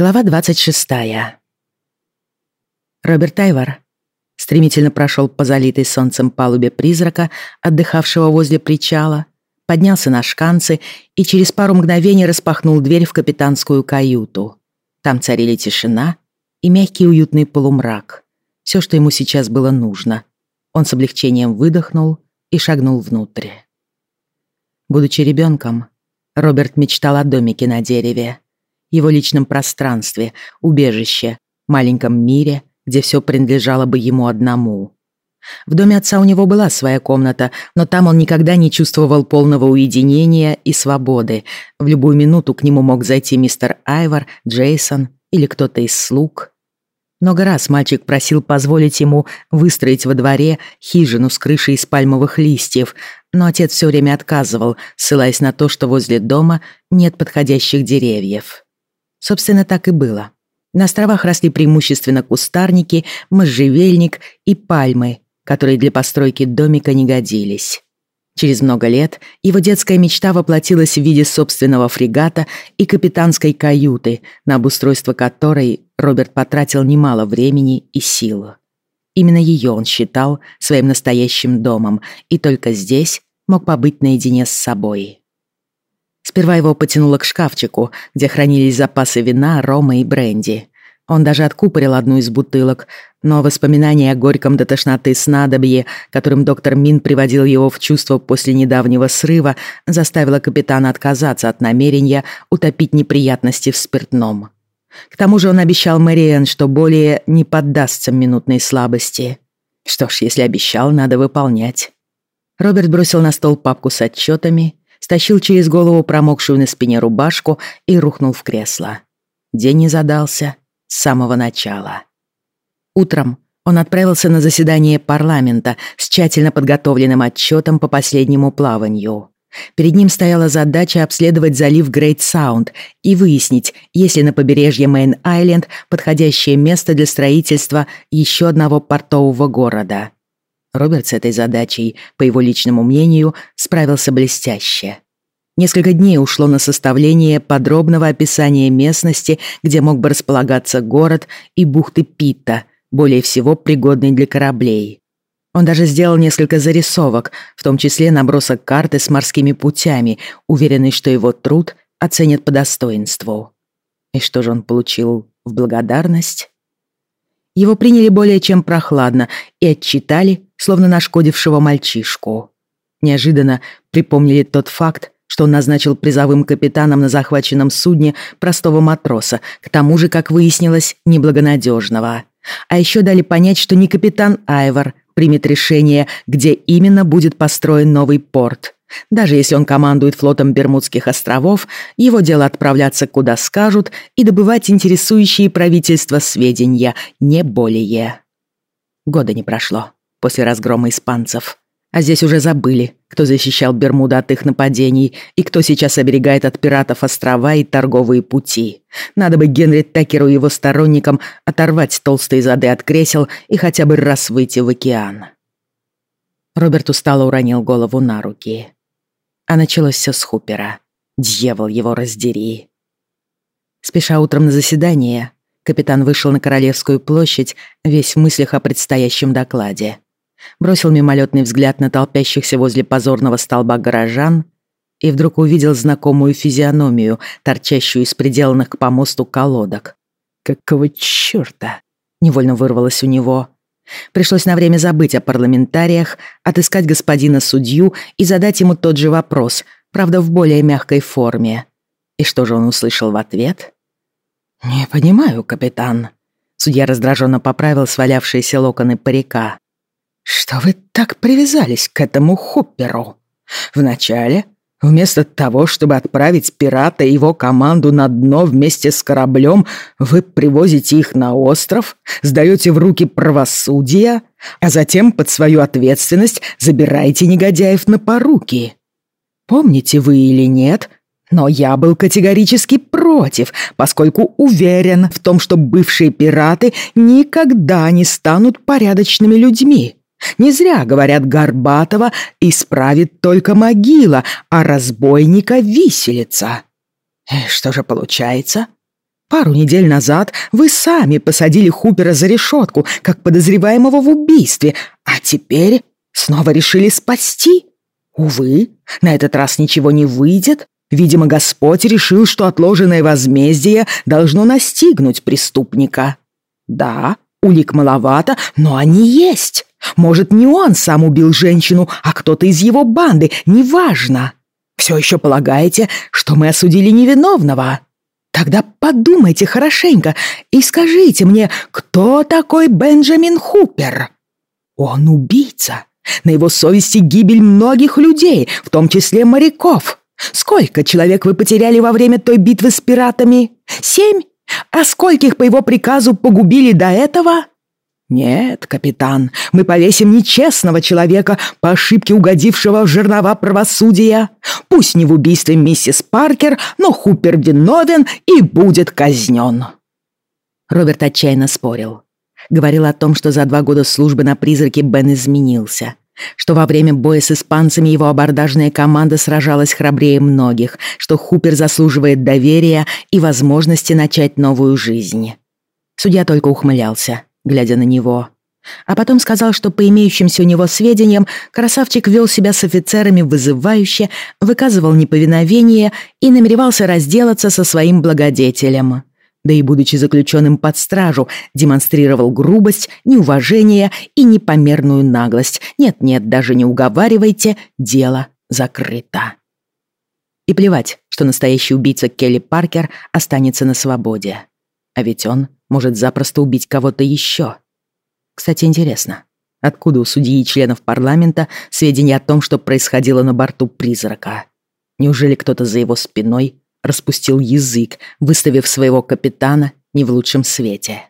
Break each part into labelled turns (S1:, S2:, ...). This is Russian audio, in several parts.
S1: Глава 26. Роберт Тайвар стремительно прошел по залитой солнцем палубе призрака, отдыхавшего возле причала, поднялся на шканцы и через пару мгновений распахнул дверь в капитанскую каюту. Там царили тишина и мягкий уютный полумрак. Все, что ему сейчас было нужно. Он с облегчением выдохнул и шагнул внутрь. Будучи ребенком, Роберт мечтал о домике на дереве его личном пространстве, убежище, маленьком мире, где все принадлежало бы ему одному. В доме отца у него была своя комната, но там он никогда не чувствовал полного уединения и свободы. В любую минуту к нему мог зайти мистер Айвор, Джейсон или кто-то из слуг. Много раз мальчик просил позволить ему выстроить во дворе хижину с крышей из пальмовых листьев, но отец все время отказывал, ссылаясь на то, что возле дома нет подходящих деревьев. Собственно, так и было. На островах росли преимущественно кустарники, можжевельник и пальмы, которые для постройки домика не годились. Через много лет его детская мечта воплотилась в виде собственного фрегата и капитанской каюты, на обустройство которой Роберт потратил немало времени и сил. Именно ее он считал своим настоящим домом, и только здесь мог побыть наедине с собой. Сперва его потянуло к шкафчику, где хранились запасы вина, рома и бренди. Он даже откупорил одну из бутылок, но воспоминания о горьком до тошноты снадобье, которым доктор Мин приводил его в чувство после недавнего срыва, заставило капитана отказаться от намерения утопить неприятности в спиртном. К тому же он обещал Мэриэн, что более не поддастся минутной слабости. Что ж, если обещал, надо выполнять. Роберт бросил на стол папку с отчетами стащил через голову промокшую на спине рубашку и рухнул в кресло. День не задался с самого начала. Утром он отправился на заседание парламента с тщательно подготовленным отчетом по последнему плаванию. Перед ним стояла задача обследовать залив Грейт Саунд и выяснить, есть ли на побережье Мейн-Айленд подходящее место для строительства еще одного портового города. Роберт с этой задачей, по его личному мнению, справился блестяще. Несколько дней ушло на составление подробного описания местности, где мог бы располагаться город и бухты Питта, более всего пригодной для кораблей. Он даже сделал несколько зарисовок, в том числе набросок карты с морскими путями, уверенный, что его труд оценят по достоинству. И что же он получил в благодарность? Его приняли более чем прохладно и отчитали словно нашкодившего мальчишку. Неожиданно припомнили тот факт, что он назначил призовым капитаном на захваченном судне простого матроса, к тому же, как выяснилось, неблагонадежного. А еще дали понять, что не капитан Айвор примет решение, где именно будет построен новый порт. Даже если он командует флотом Бермудских островов, его дело отправляться куда скажут и добывать интересующие правительство сведения, не более. Года не прошло после разгрома испанцев. А здесь уже забыли, кто защищал Бермуды от их нападений и кто сейчас оберегает от пиратов острова и торговые пути. Надо бы Генри Такеру и его сторонникам оторвать толстые зады от кресел и хотя бы раз выйти в океан. Роберт устало уронил голову на руки. А началось все с Хупера. Дьявол его раздери. Спеша утром на заседание, капитан вышел на Королевскую площадь, весь в мыслях о предстоящем докладе бросил мимолетный взгляд на толпящихся возле позорного столба горожан и вдруг увидел знакомую физиономию, торчащую из приделанных к помосту колодок. «Какого чёрта?» — невольно вырвалось у него. Пришлось на время забыть о парламентариях, отыскать господина судью и задать ему тот же вопрос, правда, в более мягкой форме. И что же он услышал в ответ? «Не понимаю, капитан». Судья раздраженно поправил свалявшиеся локоны парика. «Что вы так привязались к этому Хупперу? Вначале, вместо того, чтобы отправить пирата и его команду на дно вместе с кораблем, вы привозите их на остров, сдаете в руки правосудия, а затем под свою ответственность забираете негодяев на поруки. Помните вы или нет, но я был категорически против, поскольку уверен в том, что бывшие пираты никогда не станут порядочными людьми. Не зря, говорят, Горбатова исправит только могила, а разбойника — виселица. И что же получается? Пару недель назад вы сами посадили Хупера за решетку, как подозреваемого в убийстве, а теперь снова решили спасти. Увы, на этот раз ничего не выйдет. Видимо, Господь решил, что отложенное возмездие должно настигнуть преступника. Да, улик маловато, но они есть. Может, не он сам убил женщину, а кто-то из его банды, неважно. Все еще полагаете, что мы осудили невиновного? Тогда подумайте хорошенько и скажите мне, кто такой Бенджамин Хупер? Он убийца. На его совести гибель многих людей, в том числе моряков. Сколько человек вы потеряли во время той битвы с пиратами? Семь? А скольких по его приказу погубили до этого? «Нет, капитан, мы повесим нечестного человека по ошибке угодившего в жернова правосудия. Пусть не в убийстве миссис Паркер, но Хупер виновен и будет казнен». Роберт отчаянно спорил. Говорил о том, что за два года службы на призраке Бен изменился. Что во время боя с испанцами его абордажная команда сражалась храбрее многих, что Хупер заслуживает доверия и возможности начать новую жизнь. Судья только ухмылялся глядя на него. А потом сказал, что по имеющимся у него сведениям красавчик вел себя с офицерами вызывающе, выказывал неповиновение и намеревался разделаться со своим благодетелем. Да и, будучи заключенным под стражу, демонстрировал грубость, неуважение и непомерную наглость. Нет-нет, даже не уговаривайте, дело закрыто. И плевать, что настоящий убийца Келли Паркер останется на свободе. А ведь он может запросто убить кого-то еще. Кстати, интересно, откуда у судьи и членов парламента сведения о том, что происходило на борту призрака? Неужели кто-то за его спиной распустил язык, выставив своего капитана не в лучшем свете?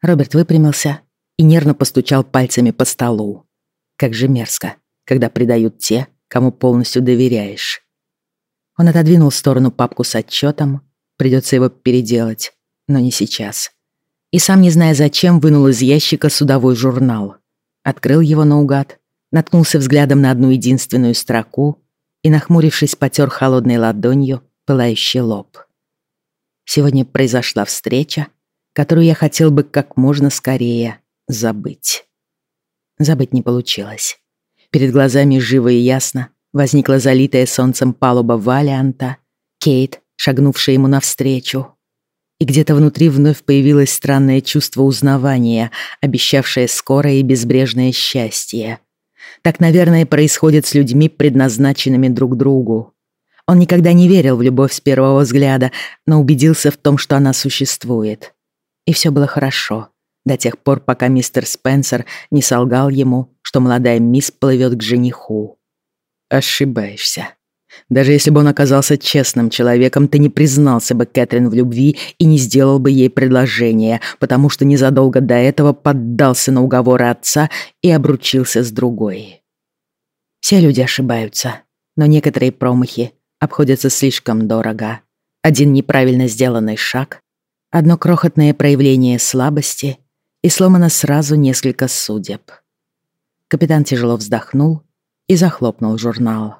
S1: Роберт выпрямился и нервно постучал пальцами по столу. Как же мерзко, когда предают те, кому полностью доверяешь. Он отодвинул в сторону папку с отчетом, придется его переделать, но не сейчас. И сам, не зная зачем, вынул из ящика судовой журнал. Открыл его наугад, наткнулся взглядом на одну единственную строку и, нахмурившись, потер холодной ладонью пылающий лоб. Сегодня произошла встреча, которую я хотел бы как можно скорее забыть. Забыть не получилось. Перед глазами живо и ясно возникла залитая солнцем палуба Валианта, Кейт, шагнувшая ему навстречу, и где-то внутри вновь появилось странное чувство узнавания, обещавшее скорое и безбрежное счастье. Так, наверное, происходит с людьми, предназначенными друг другу. Он никогда не верил в любовь с первого взгляда, но убедился в том, что она существует. И все было хорошо, до тех пор, пока мистер Спенсер не солгал ему, что молодая мисс плывет к жениху. «Ошибаешься», даже если бы он оказался честным человеком, ты не признался бы Кэтрин в любви и не сделал бы ей предложение, потому что незадолго до этого поддался на уговоры отца и обручился с другой. Все люди ошибаются, но некоторые промахи обходятся слишком дорого. Один неправильно сделанный шаг, одно крохотное проявление слабости и сломано сразу несколько судеб. Капитан тяжело вздохнул и захлопнул журнал.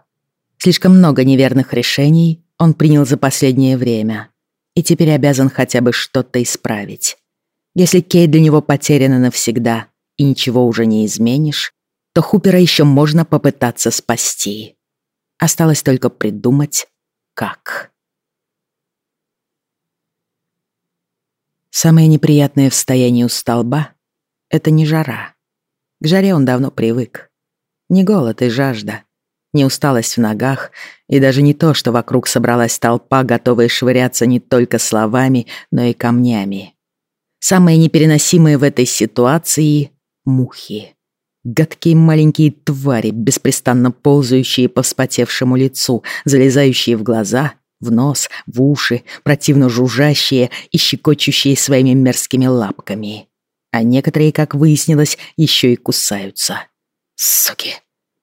S1: Слишком много неверных решений он принял за последнее время и теперь обязан хотя бы что-то исправить. Если Кейт для него потеряна навсегда и ничего уже не изменишь, то Хупера еще можно попытаться спасти. Осталось только придумать, как. Самое неприятное в стоянии у столба — это не жара. К жаре он давно привык. Не голод и жажда, не усталость в ногах, и даже не то, что вокруг собралась толпа, готовая швыряться не только словами, но и камнями. Самое непереносимое в этой ситуации — мухи. Гадкие маленькие твари, беспрестанно ползающие по вспотевшему лицу, залезающие в глаза, в нос, в уши, противно жужжащие и щекочущие своими мерзкими лапками. А некоторые, как выяснилось, еще и кусаются. Суки!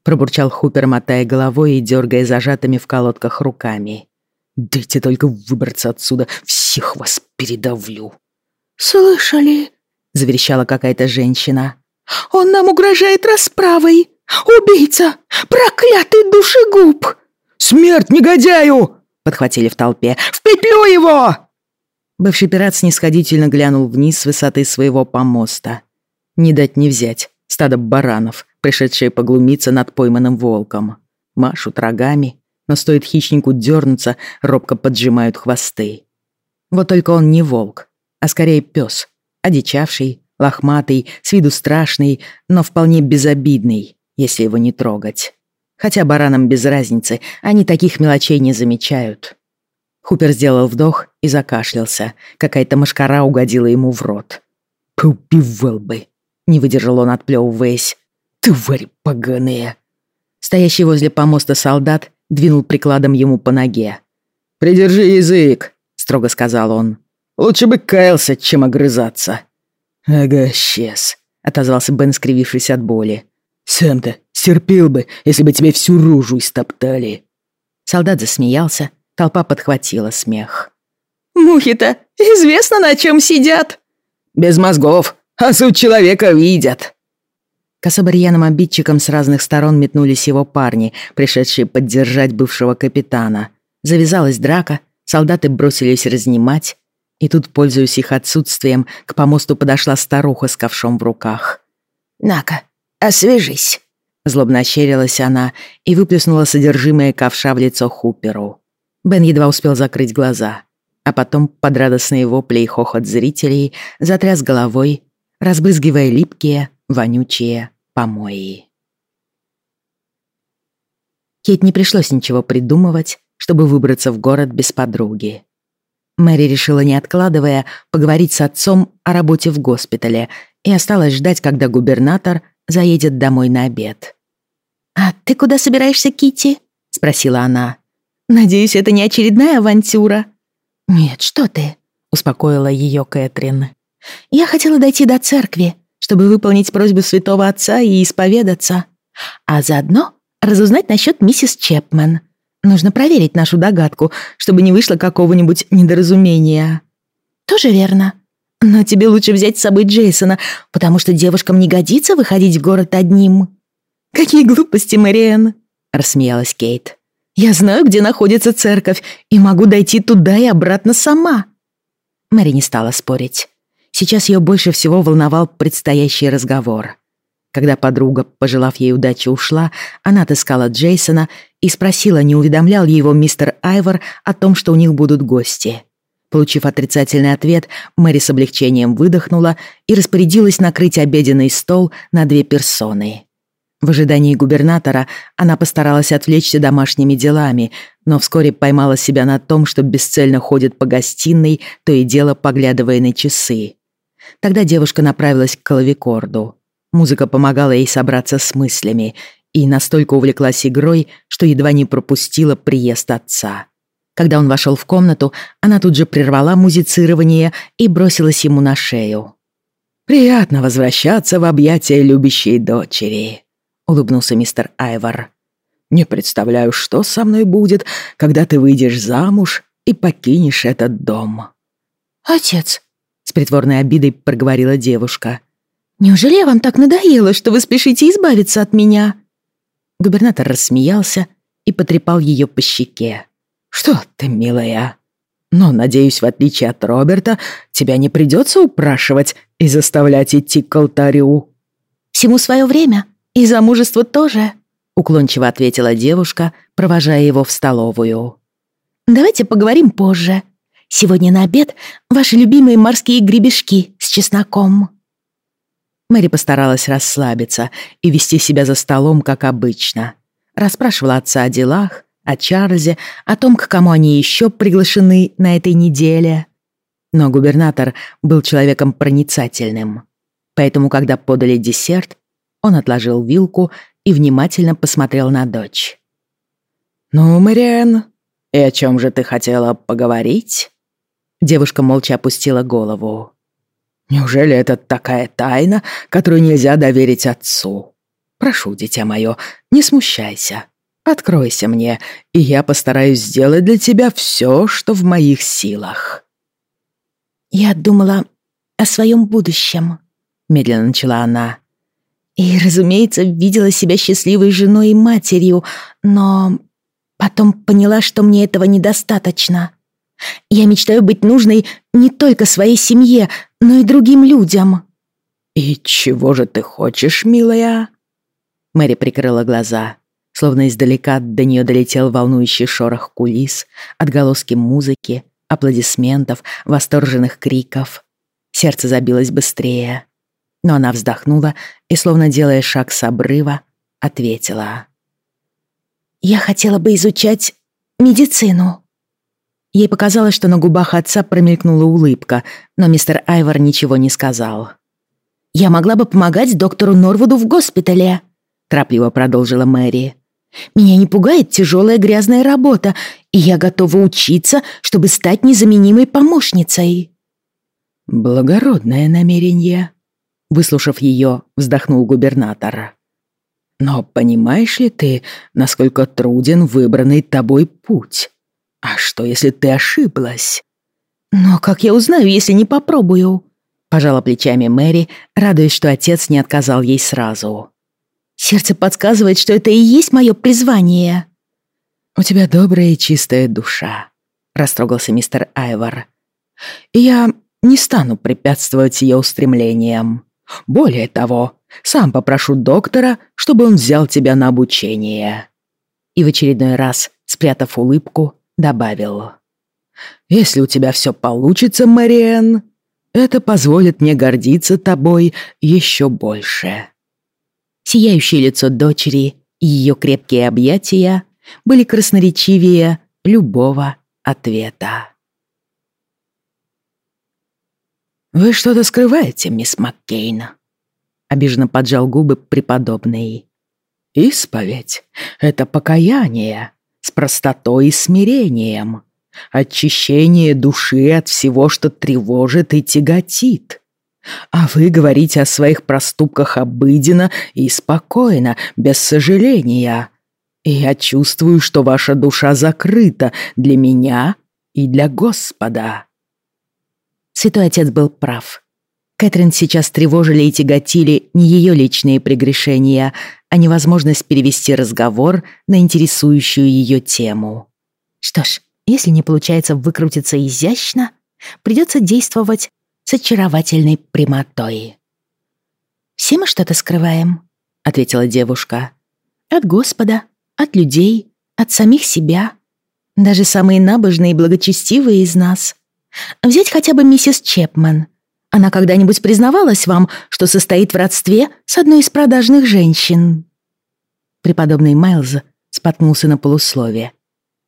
S1: Пробурчал Хупер, мотая головой и дергая зажатыми в колодках руками. «Дайте только выбраться отсюда, всех вас передавлю!»
S2: «Слышали?» — заверещала какая-то женщина. «Он нам угрожает расправой! Убийца! Проклятый душегуб!»
S1: «Смерть негодяю!» — подхватили в толпе. «В петлю его!» Бывший пират снисходительно глянул вниз с высоты своего помоста. Не дать не взять. Стадо баранов, пришедшие поглумиться над пойманным волком. Машут рогами, но стоит хищнику дернуться, робко поджимают хвосты. Вот только он не волк, а скорее пес, одичавший, лохматый, с виду страшный, но вполне безобидный, если его не трогать. Хотя баранам без разницы, они таких мелочей не замечают. Хупер сделал вдох и закашлялся. Какая-то мошкара угодила ему в рот. «Поубивал бы!» — не выдержал он, отплёвываясь. «Тварь поганая!» Стоящий возле помоста солдат двинул прикладом ему по ноге. «Придержи язык!» — строго сказал он. «Лучше бы каялся, чем огрызаться!» «Ага, сейчас!» — отозвался Бен, скривившись от боли. «Сам-то стерпел бы, если бы тебе всю рожу истоптали!» Солдат засмеялся, Толпа подхватила смех.
S2: «Мухи-то известно, на чем сидят!»
S1: «Без мозгов, а суть человека видят!» К особо рьяным обидчикам с разных сторон метнулись его парни, пришедшие поддержать бывшего капитана. Завязалась драка, солдаты бросились разнимать, и тут, пользуясь их отсутствием, к помосту подошла старуха с ковшом в руках.
S2: «На-ка, освежись!»
S1: Злобно ощерилась она и выплеснула содержимое ковша в лицо Хуперу. Бен едва успел закрыть глаза, а потом под радостные вопли и хохот зрителей затряс головой, разбрызгивая липкие, вонючие помои. Кейт не пришлось ничего придумывать, чтобы выбраться в город без подруги. Мэри решила, не откладывая, поговорить с отцом о работе в госпитале и осталась ждать, когда губернатор заедет домой на обед.
S2: «А ты куда собираешься, Кити? спросила она.
S3: Надеюсь, это не очередная авантюра?»
S2: «Нет, что ты?» — успокоила ее Кэтрин.
S3: «Я хотела дойти до церкви, чтобы выполнить просьбу святого отца и исповедаться, а заодно разузнать насчет миссис Чепмен. Нужно проверить нашу догадку, чтобы не вышло какого-нибудь недоразумения».
S2: «Тоже верно. Но тебе лучше взять с собой Джейсона, потому что девушкам не годится выходить в город одним».
S3: «Какие глупости, Мэриэн!» — рассмеялась Кейт. Я знаю, где находится церковь, и могу дойти туда и обратно сама».
S1: Мэри не стала спорить. Сейчас ее больше всего волновал предстоящий разговор. Когда подруга, пожелав ей удачи, ушла, она отыскала Джейсона и спросила, не уведомлял его мистер Айвор о том, что у них будут гости. Получив отрицательный ответ, Мэри с облегчением выдохнула и распорядилась накрыть обеденный стол на две персоны. В ожидании губернатора она постаралась отвлечься домашними делами, но вскоре поймала себя на том, что бесцельно ходит по гостиной, то и дело поглядывая на часы. Тогда девушка направилась к клавикорду. Музыка помогала ей собраться с мыслями и настолько увлеклась игрой, что едва не пропустила приезд отца. Когда он вошел в комнату, она тут же прервала музицирование и бросилась ему на шею. «Приятно возвращаться в объятия любящей дочери», — улыбнулся мистер Айвор. «Не представляю, что со мной будет, когда ты выйдешь замуж и покинешь этот дом».
S2: «Отец», —
S1: с притворной обидой проговорила девушка.
S3: «Неужели я вам так надоело, что вы спешите избавиться от меня?»
S1: Губернатор рассмеялся и потрепал ее по щеке. «Что ты, милая? Но, надеюсь, в отличие от Роберта, тебя не придется упрашивать и заставлять идти к алтарю».
S3: «Всему свое время», «И замужество тоже», —
S1: уклончиво ответила девушка, провожая его в столовую.
S3: «Давайте поговорим позже. Сегодня на обед ваши любимые морские гребешки с чесноком».
S1: Мэри постаралась расслабиться и вести себя за столом, как обычно. Расспрашивала отца о делах, о Чарльзе, о том, к кому они еще приглашены на этой неделе. Но губернатор был человеком проницательным. Поэтому, когда подали десерт, он отложил вилку и внимательно посмотрел на дочь. «Ну, Мариэн, и о чем же ты хотела поговорить?» Девушка молча опустила голову. «Неужели это такая тайна, которую нельзя доверить отцу? Прошу, дитя мое, не смущайся. Откройся мне, и я постараюсь сделать для тебя все, что в моих силах».
S2: «Я думала о своем будущем», — медленно начала она. И, разумеется, видела себя счастливой женой и матерью, но потом поняла, что мне этого недостаточно. Я мечтаю быть нужной не только своей семье, но и другим людям».
S1: «И чего же ты хочешь, милая?» Мэри прикрыла глаза. Словно издалека до нее долетел волнующий шорох кулис, отголоски музыки, аплодисментов, восторженных криков. Сердце забилось быстрее. Но она вздохнула и, словно делая шаг с обрыва, ответила.
S2: «Я хотела бы изучать медицину».
S1: Ей показалось, что на губах отца промелькнула улыбка, но мистер Айвор ничего не сказал.
S2: «Я могла бы помогать доктору Норвуду в госпитале», — торопливо продолжила Мэри. Меня не пугает тяжелая грязная работа, и я готова учиться, чтобы стать незаменимой помощницей».
S1: «Благородное намерение», — выслушав ее, вздохнул губернатор. «Но понимаешь ли ты, насколько труден выбранный тобой путь? А что, если ты ошиблась?»
S2: «Но как я узнаю, если не попробую?»
S1: Пожала плечами Мэри, радуясь, что отец не отказал ей сразу.
S2: Сердце подсказывает, что это и есть мое призвание».
S1: «У тебя добрая и чистая душа», — растрогался мистер Айвор. «И я не стану препятствовать ее устремлениям. Более того, сам попрошу доктора, чтобы он взял тебя на обучение». И в очередной раз, спрятав улыбку, добавил. «Если у тебя все получится, Мэриэн, это позволит мне гордиться тобой еще больше» сияющее лицо дочери и ее крепкие объятия были красноречивее любого ответа. «Вы что-то скрываете, мисс Маккейн?» Обиженно поджал губы преподобный. «Исповедь — это покаяние с простотой и смирением, очищение души от всего, что тревожит и тяготит. А вы говорите о своих проступках обыденно и спокойно, без сожаления. И я чувствую, что ваша душа закрыта для меня и для Господа». Святой Отец был прав. Кэтрин сейчас тревожили и тяготили не ее личные прегрешения, а невозможность перевести разговор на интересующую ее тему. Что ж, если не получается выкрутиться изящно, придется действовать с очаровательной прямотой.
S2: «Все мы что-то скрываем», — ответила девушка. «От Господа, от людей, от самих себя. Даже самые набожные и благочестивые из нас. Взять хотя бы миссис Чепман. Она когда-нибудь признавалась вам, что состоит в родстве с одной из продажных женщин?»
S1: Преподобный Майлз споткнулся на полуслове.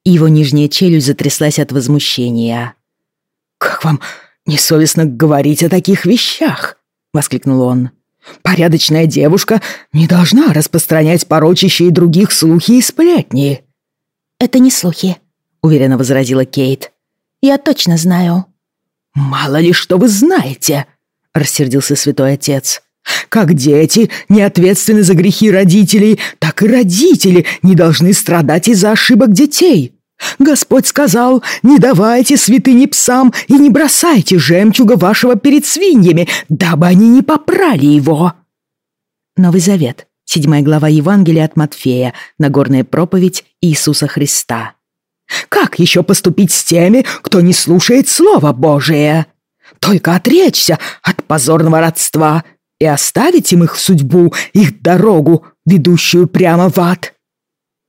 S1: Его нижняя челюсть затряслась от возмущения. «Как вам «Несовестно говорить о таких вещах!» — воскликнул он. «Порядочная девушка не должна распространять порочащие других слухи и сплетни».
S2: «Это не слухи», — уверенно возразила Кейт. «Я точно знаю».
S1: «Мало ли что вы знаете», — рассердился святой отец. «Как дети не ответственны за грехи родителей, так и родители не должны страдать из-за ошибок детей. Господь сказал, не давайте святыни псам и не бросайте жемчуга вашего перед свиньями, дабы они не попрали его. Новый Завет, седьмая глава Евангелия от Матфея, Нагорная проповедь Иисуса Христа. Как еще поступить с теми, кто не слушает Слово Божие? Только отречься от позорного родства и оставить им их судьбу, их дорогу, ведущую прямо в ад.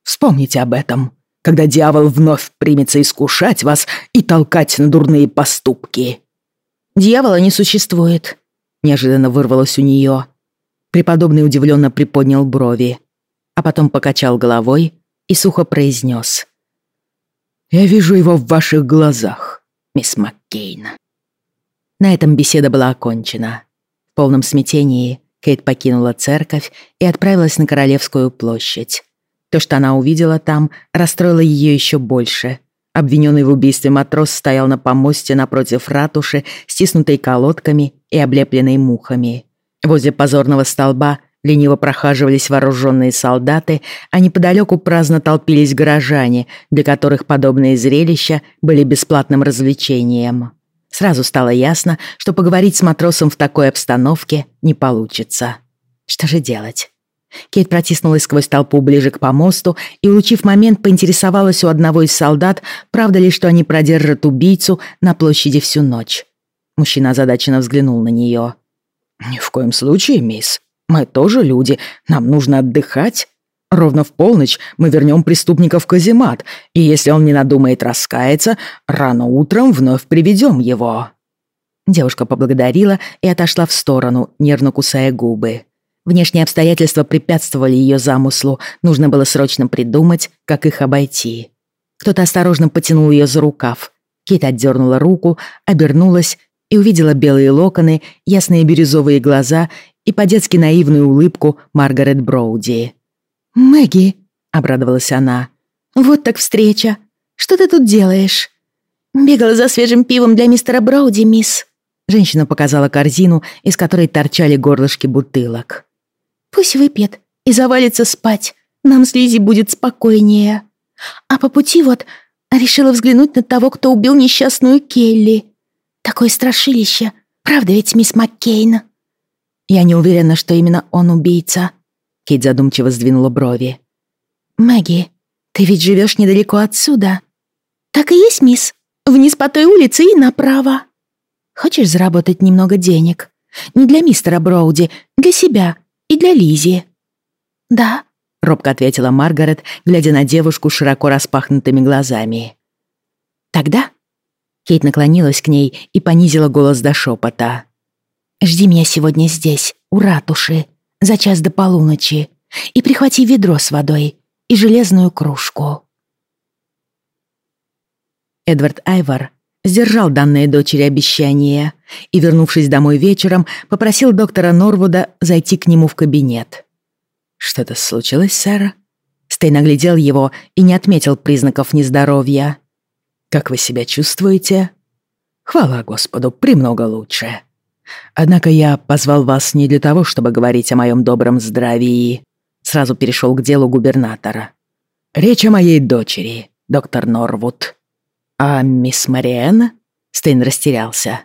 S1: Вспомните об этом когда дьявол вновь примется искушать вас и толкать на дурные поступки».
S2: «Дьявола не существует», — неожиданно вырвалось у нее.
S1: Преподобный удивленно приподнял брови, а потом покачал головой и сухо произнес. «Я вижу его в ваших глазах, мисс Маккейн». На этом беседа была окончена. В полном смятении Кейт покинула церковь и отправилась на Королевскую площадь. То, что она увидела там, расстроило ее еще больше. Обвиненный в убийстве матрос стоял на помосте напротив ратуши, стиснутой колодками и облепленной мухами. Возле позорного столба лениво прохаживались вооруженные солдаты, а неподалеку праздно толпились горожане, для которых подобные зрелища были бесплатным развлечением. Сразу стало ясно, что поговорить с матросом в такой обстановке не получится. Что же делать? Кейт протиснулась сквозь толпу ближе к помосту и, улучив момент, поинтересовалась у одного из солдат, правда ли, что они продержат убийцу на площади всю ночь. Мужчина озадаченно взглянул на нее. «Ни в коем случае, мисс. Мы тоже люди. Нам нужно отдыхать. Ровно в полночь мы вернем преступника в каземат, и если он не надумает раскаяться, рано утром вновь приведем его». Девушка поблагодарила и отошла в сторону, нервно кусая губы. Внешние обстоятельства препятствовали ее замыслу, нужно было срочно придумать, как их обойти. Кто-то осторожно потянул ее за рукав. Кит отдернула руку, обернулась и увидела белые локоны, ясные бирюзовые глаза и по-детски наивную улыбку Маргарет Броуди.
S3: «Мэгги», — обрадовалась она, — «вот так встреча. Что ты тут делаешь?» «Бегала за свежим пивом для мистера Броуди, мисс».
S1: Женщина показала корзину, из которой торчали горлышки бутылок.
S3: Пусть выпьет и завалится спать. Нам с Лизи будет спокойнее. А по пути вот решила взглянуть на того, кто убил несчастную Келли. Такое страшилище. Правда ведь, мисс Маккейн?
S1: Я не уверена, что именно он убийца. Кейт задумчиво сдвинула брови.
S3: Мэгги, ты ведь живешь недалеко отсюда. Так и есть, мисс. Вниз по той улице и направо. Хочешь заработать немного денег? Не для мистера Броуди, для себя и для Лизи.
S1: «Да», — робко ответила Маргарет, глядя на девушку широко распахнутыми глазами. «Тогда...» Кейт наклонилась к ней и понизила голос до шепота. «Жди меня сегодня здесь, у ратуши, за час до полуночи, и прихвати ведро с водой и железную кружку». Эдвард Айвар сдержал данное дочери обещание и, вернувшись домой вечером, попросил доктора Норвуда зайти к нему в кабинет. «Что-то случилось, сэр?» Стейн оглядел его и не отметил признаков нездоровья. «Как вы себя чувствуете?» «Хвала Господу, премного лучше. Однако я позвал вас не для того, чтобы говорить о моем добром здравии». Сразу перешел к делу губернатора. «Речь о моей дочери, доктор Норвуд». «А мисс Мариэн?» Стейн растерялся.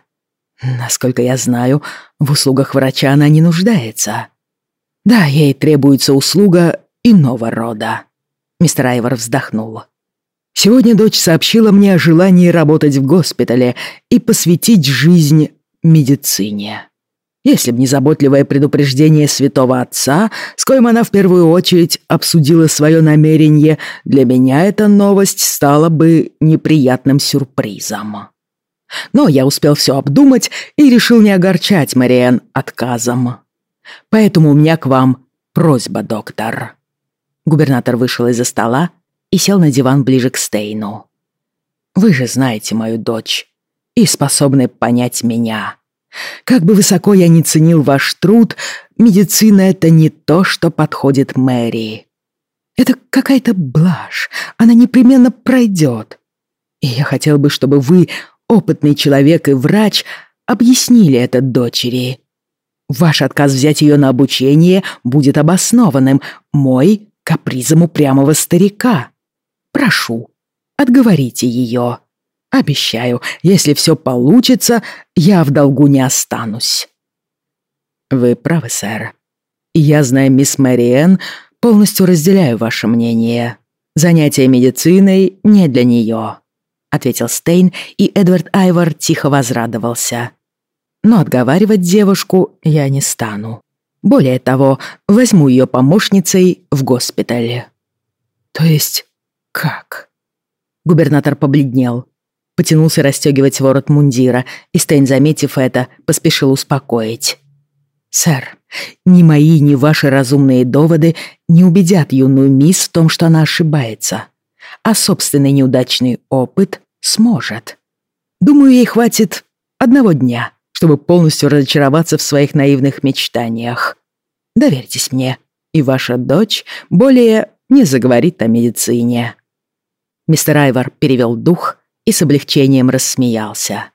S1: «Насколько я знаю, в услугах врача она не нуждается. Да, ей требуется услуга иного рода». Мистер Айвор вздохнул. «Сегодня дочь сообщила мне о желании работать в госпитале и посвятить жизнь медицине. Если б не заботливое предупреждение святого отца, с коим она в первую очередь обсудила свое намерение, для меня эта новость стала бы неприятным сюрпризом. Но я успел все обдумать и решил не огорчать Мариэн отказом. Поэтому у меня к вам просьба, доктор». Губернатор вышел из-за стола и сел на диван ближе к Стейну. «Вы же знаете мою дочь и способны понять меня. Как бы высоко я ни ценил ваш труд, медицина — это не то, что подходит Мэри. Это какая-то блажь, она непременно пройдет. И я хотел бы, чтобы вы, опытный человек и врач, объяснили это дочери. Ваш отказ взять ее на обучение будет обоснованным, мой — капризом упрямого старика. Прошу, отговорите ее. Обещаю, если все получится, я в долгу не останусь». «Вы правы, сэр. Я, зная мисс Мэриэн, полностью разделяю ваше мнение. Занятие медициной не для нее», — ответил Стейн, и Эдвард Айвор тихо возрадовался. «Но отговаривать девушку я не стану. Более того, возьму ее помощницей в госпитале». «То есть как?» Губернатор побледнел потянулся расстегивать ворот мундира, и Стейн, заметив это, поспешил успокоить. «Сэр, ни мои, ни ваши разумные доводы не убедят юную мисс в том, что она ошибается, а собственный неудачный опыт сможет. Думаю, ей хватит одного дня, чтобы полностью разочароваться в своих наивных мечтаниях. Доверьтесь мне, и ваша дочь более не заговорит о медицине». Мистер Айвар перевел дух и с облегчением рассмеялся.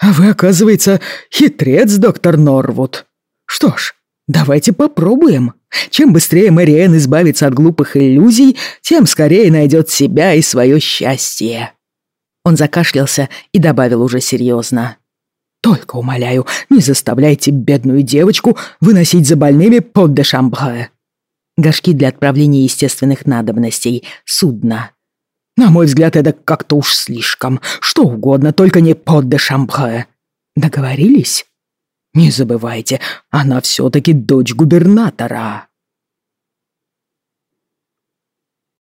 S1: «А вы, оказывается, хитрец, доктор Норвуд. Что ж, давайте попробуем. Чем быстрее Мэриэн избавится от глупых иллюзий, тем скорее найдет себя и свое счастье». Он закашлялся и добавил уже серьезно. «Только умоляю, не заставляйте бедную девочку выносить за больными под де шамбре. горшки для отправления естественных надобностей, судно.
S4: На мой взгляд, это как-то уж слишком. Что угодно, только не под де шампре. Договорились? Не забывайте, она все-таки дочь губернатора.